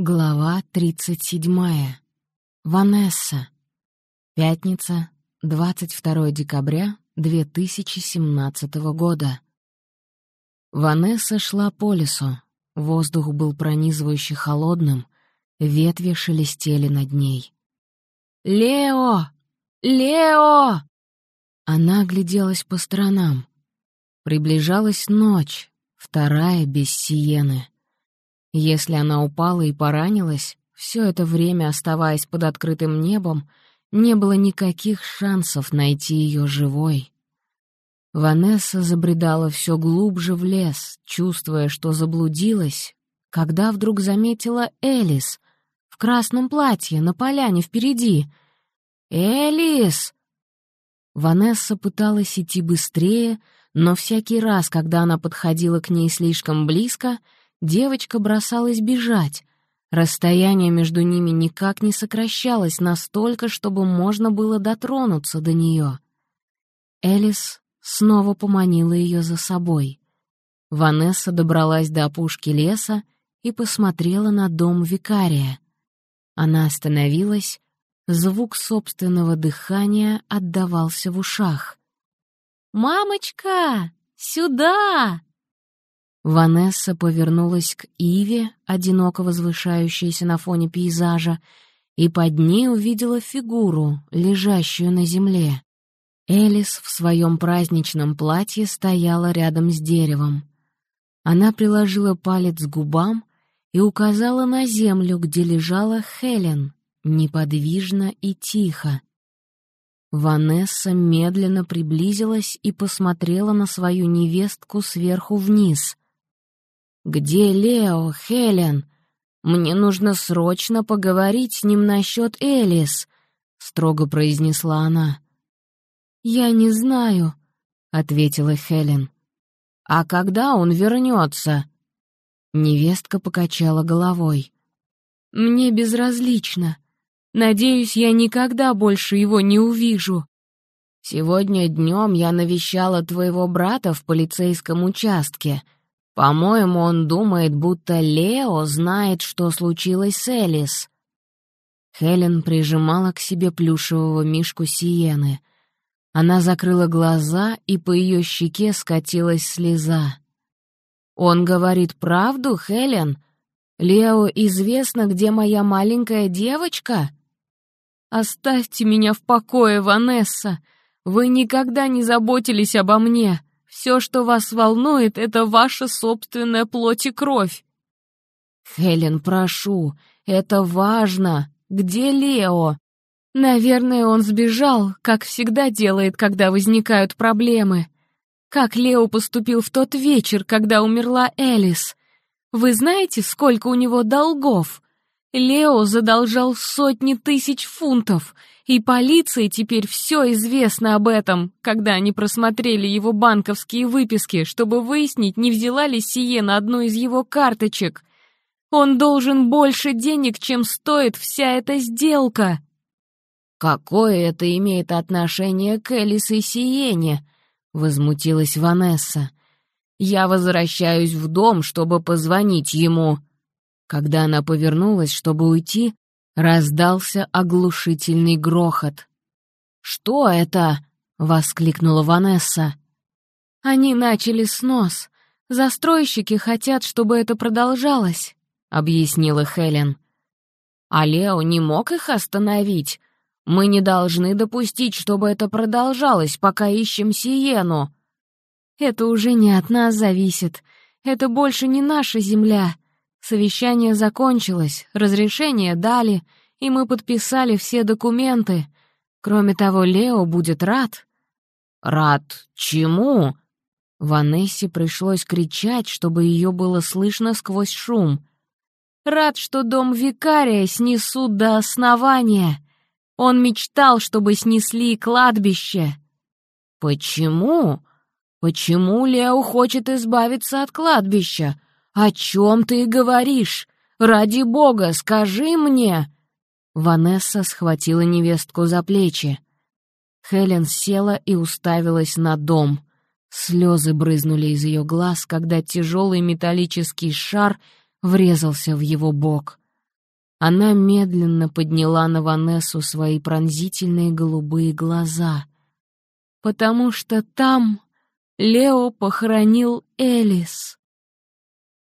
Глава 37. Ванесса. Пятница, 22 декабря 2017 года. Ванесса шла по лесу. Воздух был пронизывающе холодным, ветви шелестели над ней. «Лео! Лео!» Она огляделась по сторонам. Приближалась ночь, вторая без сиены. Если она упала и поранилась, все это время оставаясь под открытым небом, не было никаких шансов найти ее живой. Ванесса забредала все глубже в лес, чувствуя, что заблудилась, когда вдруг заметила Элис в красном платье на поляне впереди. «Элис!» Ванесса пыталась идти быстрее, но всякий раз, когда она подходила к ней слишком близко — девочка бросалась бежать. Расстояние между ними никак не сокращалось настолько, чтобы можно было дотронуться до нее. Элис снова поманила ее за собой. Ванесса добралась до опушки леса и посмотрела на дом викария. Она остановилась, звук собственного дыхания отдавался в ушах. «Мамочка, сюда!» Ванесса повернулась к Иве, одиноко возвышающейся на фоне пейзажа, и под ней увидела фигуру, лежащую на земле. Элис в своем праздничном платье стояла рядом с деревом. Она приложила палец к губам и указала на землю, где лежала Хелен, неподвижно и тихо. Ванесса медленно приблизилась и посмотрела на свою невестку сверху вниз. «Где Лео, Хелен? Мне нужно срочно поговорить с ним насчет Элис», — строго произнесла она. «Я не знаю», — ответила Хелен. «А когда он вернется?» Невестка покачала головой. «Мне безразлично. Надеюсь, я никогда больше его не увижу». «Сегодня днем я навещала твоего брата в полицейском участке», по-моему, он думает, будто Лео знает, что случилось с Элис. Хелен прижимала к себе плюшевого мишку Сиены. Она закрыла глаза, и по ее щеке скатилась слеза. «Он говорит правду, Хелен? Лео известно, где моя маленькая девочка?» «Оставьте меня в покое, Ванесса! Вы никогда не заботились обо мне!» Все, что вас волнует, это ваша собственная плоть и кровь. Хелен, прошу, это важно. Где Лео? Наверное, он сбежал, как всегда делает, когда возникают проблемы. Как Лео поступил в тот вечер, когда умерла Элис? Вы знаете, сколько у него долгов? Лео задолжал сотни тысяч фунтов, и полиции теперь все известно об этом, когда они просмотрели его банковские выписки, чтобы выяснить, не взяла ли Сие на одну из его карточек. Он должен больше денег, чем стоит вся эта сделка. «Какое это имеет отношение к Элис и Сиене?» — возмутилась Ванесса. «Я возвращаюсь в дом, чтобы позвонить ему». Когда она повернулась, чтобы уйти, Раздался оглушительный грохот. «Что это?» — воскликнула Ванесса. «Они начали снос. Застройщики хотят, чтобы это продолжалось», — объяснила Хелен. «А Лео не мог их остановить. Мы не должны допустить, чтобы это продолжалось, пока ищем Сиену». «Это уже не от нас зависит. Это больше не наша земля. Совещание закончилось, разрешение дали, и мы подписали все документы. Кроме того, Лео будет рад». «Рад чему?» Ванессе пришлось кричать, чтобы ее было слышно сквозь шум. «Рад, что дом викария снесут до основания. Он мечтал, чтобы снесли кладбище». «Почему? Почему Лео хочет избавиться от кладбища? «О чем ты говоришь? Ради бога, скажи мне!» Ванесса схватила невестку за плечи. Хелен села и уставилась на дом. Слезы брызнули из ее глаз, когда тяжелый металлический шар врезался в его бок. Она медленно подняла на Ванессу свои пронзительные голубые глаза. «Потому что там Лео похоронил Элис».